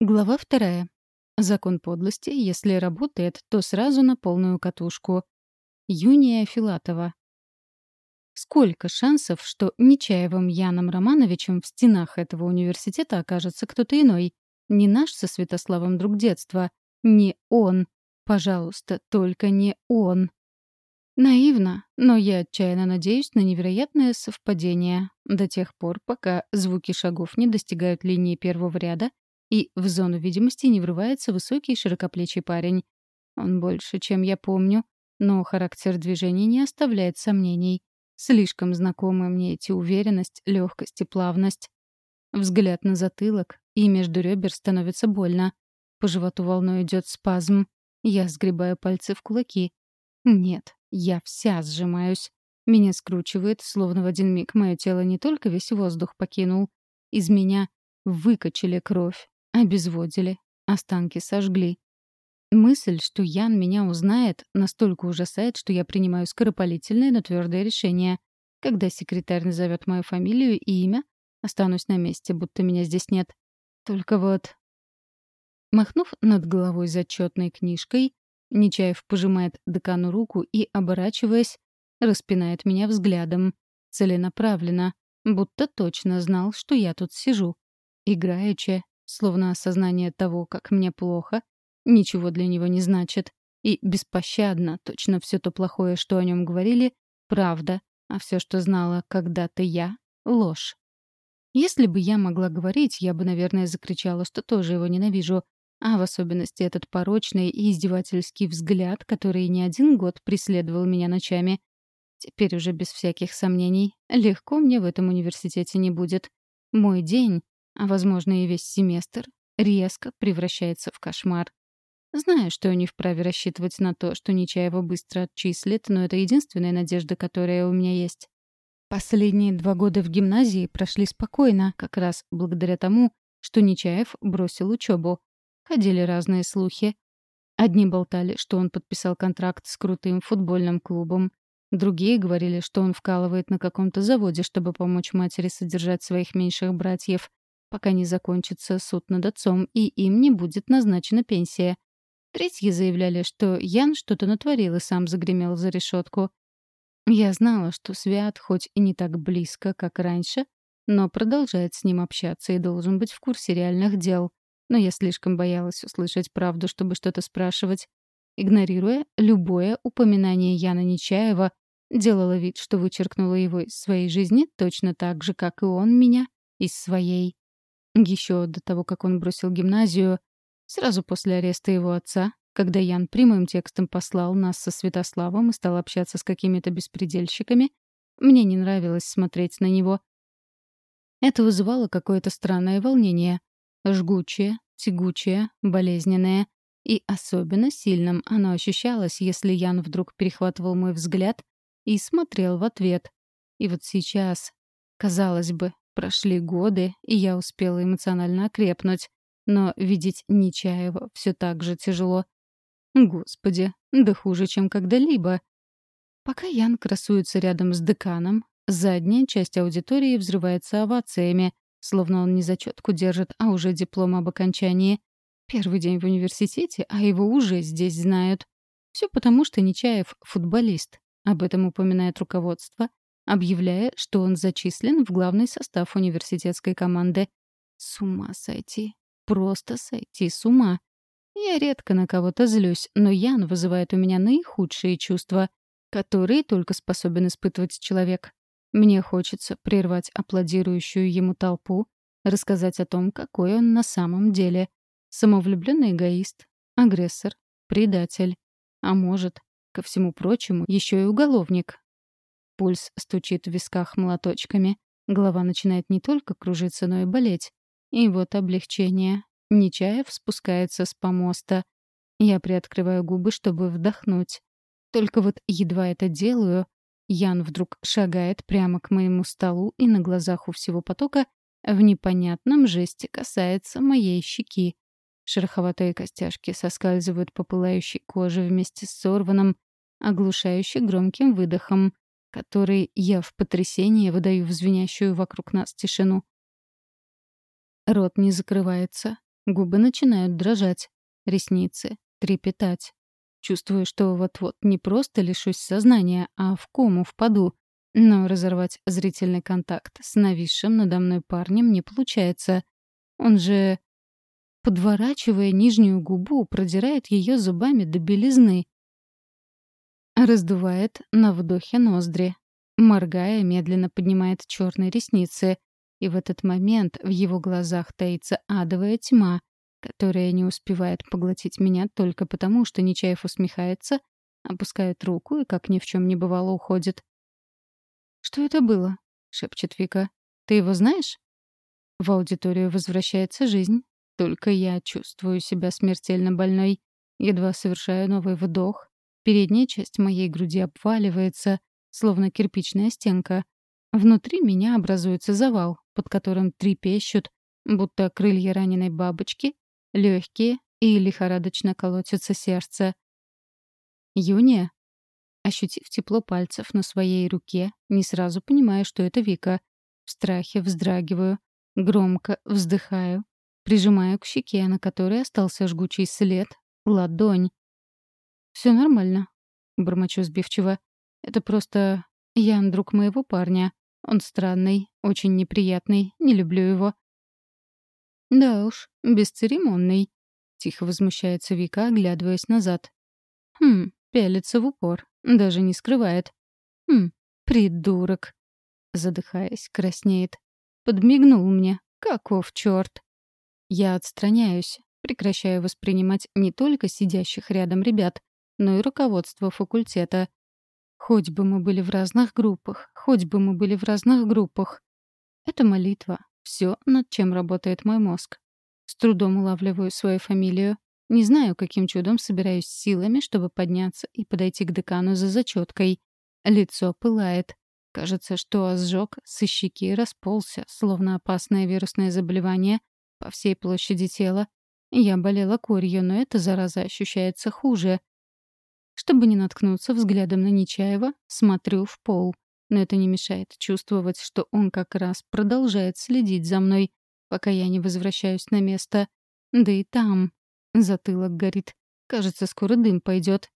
Глава вторая. Закон подлости, если работает, то сразу на полную катушку. Юния Филатова. Сколько шансов, что Нечаевым Яном Романовичем в стенах этого университета окажется кто-то иной? Не наш со Святославом друг детства. Не он. Пожалуйста, только не он. Наивно, но я отчаянно надеюсь на невероятное совпадение. До тех пор, пока звуки шагов не достигают линии первого ряда, и в зону видимости не врывается высокий широкоплечий парень. Он больше, чем я помню, но характер движений не оставляет сомнений. Слишком знакомы мне эти уверенность, легкость и плавность. Взгляд на затылок, и между ребер становится больно. По животу волной идет спазм. Я сгребаю пальцы в кулаки. Нет, я вся сжимаюсь. Меня скручивает, словно в один миг мое тело не только весь воздух покинул. Из меня выкачали кровь, Обезводили. Останки сожгли. Мысль, что Ян меня узнает, настолько ужасает, что я принимаю скоропалительное, но твердое решение. Когда секретарь назовет мою фамилию и имя, останусь на месте, будто меня здесь нет. Только вот... Махнув над головой зачетной книжкой, Нечаев пожимает декану руку и, оборачиваясь, распинает меня взглядом. Целенаправленно, будто точно знал, что я тут сижу. Играючи, словно осознание того, как мне плохо, ничего для него не значит. И беспощадно, точно все то плохое, что о нем говорили, правда, а все, что знала когда-то я — ложь. Если бы я могла говорить, я бы, наверное, закричала, что тоже его ненавижу, а в особенности этот порочный и издевательский взгляд, который не один год преследовал меня ночами. Теперь уже без всяких сомнений, легко мне в этом университете не будет. Мой день а, возможно, и весь семестр, резко превращается в кошмар. Знаю, что не вправе рассчитывать на то, что Нечаева быстро отчислит, но это единственная надежда, которая у меня есть. Последние два года в гимназии прошли спокойно, как раз благодаря тому, что Нечаев бросил учебу. Ходили разные слухи. Одни болтали, что он подписал контракт с крутым футбольным клубом. Другие говорили, что он вкалывает на каком-то заводе, чтобы помочь матери содержать своих меньших братьев пока не закончится суд над отцом, и им не будет назначена пенсия. Третьи заявляли, что Ян что-то натворил и сам загремел за решетку. Я знала, что Свят хоть и не так близко, как раньше, но продолжает с ним общаться и должен быть в курсе реальных дел. Но я слишком боялась услышать правду, чтобы что-то спрашивать. Игнорируя любое упоминание Яна Нечаева, делала вид, что вычеркнула его из своей жизни точно так же, как и он меня из своей. Еще до того, как он бросил гимназию, сразу после ареста его отца, когда Ян прямым текстом послал нас со Святославом и стал общаться с какими-то беспредельщиками, мне не нравилось смотреть на него. Это вызывало какое-то странное волнение. Жгучее, тягучее, болезненное. И особенно сильным оно ощущалось, если Ян вдруг перехватывал мой взгляд и смотрел в ответ. И вот сейчас, казалось бы, Прошли годы, и я успела эмоционально окрепнуть. Но видеть Нечаева все так же тяжело. Господи, да хуже, чем когда-либо. Пока Ян красуется рядом с деканом, задняя часть аудитории взрывается овациями, словно он не зачетку держит, а уже диплом об окончании. Первый день в университете, а его уже здесь знают. Все потому, что Нечаев — футболист. Об этом упоминает руководство, объявляя, что он зачислен в главный состав университетской команды. С ума сойти. Просто сойти с ума. Я редко на кого-то злюсь, но Ян вызывает у меня наихудшие чувства, которые только способен испытывать человек. Мне хочется прервать аплодирующую ему толпу, рассказать о том, какой он на самом деле. Самовлюбленный эгоист, агрессор, предатель. А может, ко всему прочему, еще и уголовник, Пульс стучит в висках молоточками. Голова начинает не только кружиться, но и болеть. И вот облегчение. Нечаев спускается с помоста. Я приоткрываю губы, чтобы вдохнуть. Только вот едва это делаю, Ян вдруг шагает прямо к моему столу и на глазах у всего потока в непонятном жесте касается моей щеки. Шероховатые костяшки соскальзывают по пылающей коже вместе с сорванным, оглушающе громким выдохом который я в потрясении выдаю в звенящую вокруг нас тишину. Рот не закрывается. Губы начинают дрожать, ресницы трепетать. Чувствую, что вот-вот не просто лишусь сознания, а в кому впаду. Но разорвать зрительный контакт с нависшим надо мной парнем не получается. Он же, подворачивая нижнюю губу, продирает ее зубами до белизны. Раздувает на вдохе ноздри. Моргая, медленно поднимает черные ресницы. И в этот момент в его глазах таится адовая тьма, которая не успевает поглотить меня только потому, что Нечаев усмехается, опускает руку и, как ни в чем не бывало, уходит. «Что это было?» — шепчет Вика. «Ты его знаешь?» В аудиторию возвращается жизнь. Только я чувствую себя смертельно больной. Едва совершаю новый вдох. Передняя часть моей груди обваливается, словно кирпичная стенка. Внутри меня образуется завал, под которым трепещут, будто крылья раненой бабочки, легкие и лихорадочно колотится сердце. «Юния?» Ощутив тепло пальцев на своей руке, не сразу понимаю, что это Вика. В страхе вздрагиваю, громко вздыхаю, прижимаю к щеке, на которой остался жгучий след, ладонь. Все нормально», — бормочу сбивчиво. «Это просто Ян друг моего парня. Он странный, очень неприятный, не люблю его». «Да уж, бесцеремонный», — тихо возмущается Вика, оглядываясь назад. «Хм, пялится в упор. Даже не скрывает. «Хм, придурок!» Задыхаясь, краснеет. Подмигнул мне. Каков черт! Я отстраняюсь, прекращаю воспринимать не только сидящих рядом ребят, но и руководство факультета. Хоть бы мы были в разных группах, хоть бы мы были в разных группах. Это молитва. Все, над чем работает мой мозг. С трудом улавливаю свою фамилию. Не знаю, каким чудом собираюсь силами, чтобы подняться и подойти к декану за зачеткой. Лицо пылает. Кажется, что ожог со щеки расползся, словно опасное вирусное заболевание, по всей площади тела. Я болела корью, но эта зараза ощущается хуже. Чтобы не наткнуться взглядом на Нечаева, смотрю в пол. Но это не мешает чувствовать, что он как раз продолжает следить за мной, пока я не возвращаюсь на место. Да и там, Затылок горит. Кажется, скоро дым пойдет.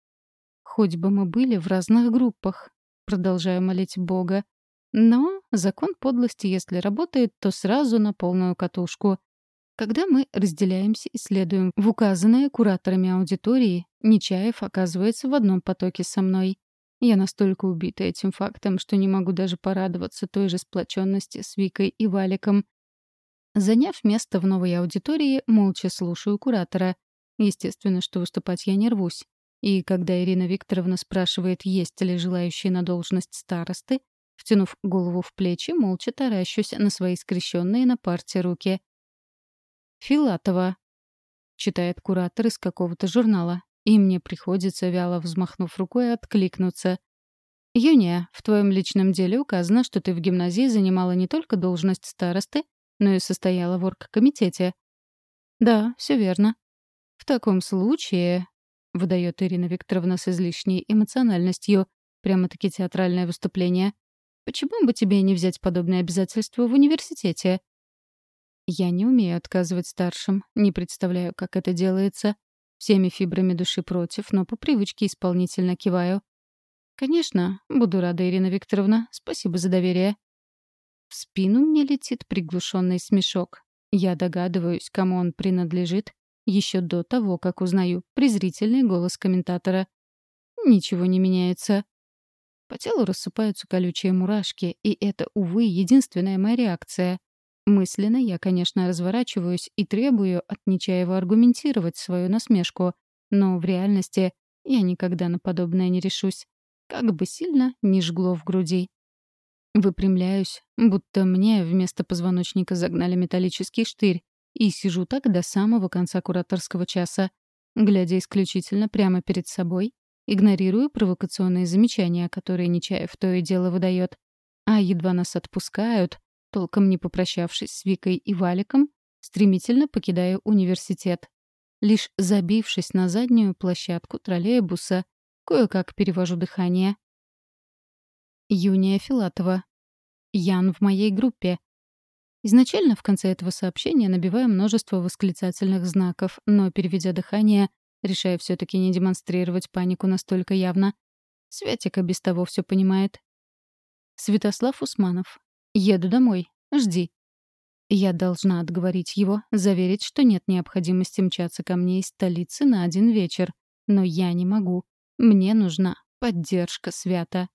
Хоть бы мы были в разных группах. Продолжаю молить Бога. Но закон подлости, если работает, то сразу на полную катушку. Когда мы разделяемся и следуем в указанные кураторами аудитории, Нечаев оказывается в одном потоке со мной. Я настолько убита этим фактом, что не могу даже порадоваться той же сплоченности с Викой и Валиком. Заняв место в новой аудитории, молча слушаю куратора — Естественно, что выступать я не рвусь. И когда Ирина Викторовна спрашивает, есть ли желающие на должность старосты, втянув голову в плечи, молча таращусь на свои скрещенные на парте руки. «Филатова», — читает куратор из какого-то журнала, и мне приходится, вяло взмахнув рукой, откликнуться. «Юния, в твоем личном деле указано, что ты в гимназии занимала не только должность старосты, но и состояла в оргкомитете». «Да, все верно», «В таком случае», — выдает Ирина Викторовна с излишней эмоциональностью, прямо-таки театральное выступление, «почему бы тебе не взять подобное обязательство в университете?» Я не умею отказывать старшим, не представляю, как это делается. Всеми фибрами души против, но по привычке исполнительно киваю. «Конечно, буду рада, Ирина Викторовна. Спасибо за доверие». В спину мне летит приглушенный смешок. Я догадываюсь, кому он принадлежит, еще до того, как узнаю презрительный голос комментатора. Ничего не меняется. По телу рассыпаются колючие мурашки, и это, увы, единственная моя реакция. Мысленно я, конечно, разворачиваюсь и требую от Нечаева аргументировать свою насмешку, но в реальности я никогда на подобное не решусь. Как бы сильно ни жгло в груди. Выпрямляюсь, будто мне вместо позвоночника загнали металлический штырь, и сижу так до самого конца кураторского часа, глядя исключительно прямо перед собой, игнорирую провокационные замечания, которые Нечаев то и дело выдает. А едва нас отпускают, толком не попрощавшись с Викой и Валиком, стремительно покидаю университет. Лишь забившись на заднюю площадку троллейбуса, кое-как перевожу дыхание. Юния Филатова. Ян в моей группе. Изначально в конце этого сообщения набиваю множество восклицательных знаков, но, переведя дыхание, решаю все таки не демонстрировать панику настолько явно. Святика без того все понимает. Святослав Усманов. Еду домой. Жди. Я должна отговорить его, заверить, что нет необходимости мчаться ко мне из столицы на один вечер. Но я не могу. Мне нужна поддержка свята.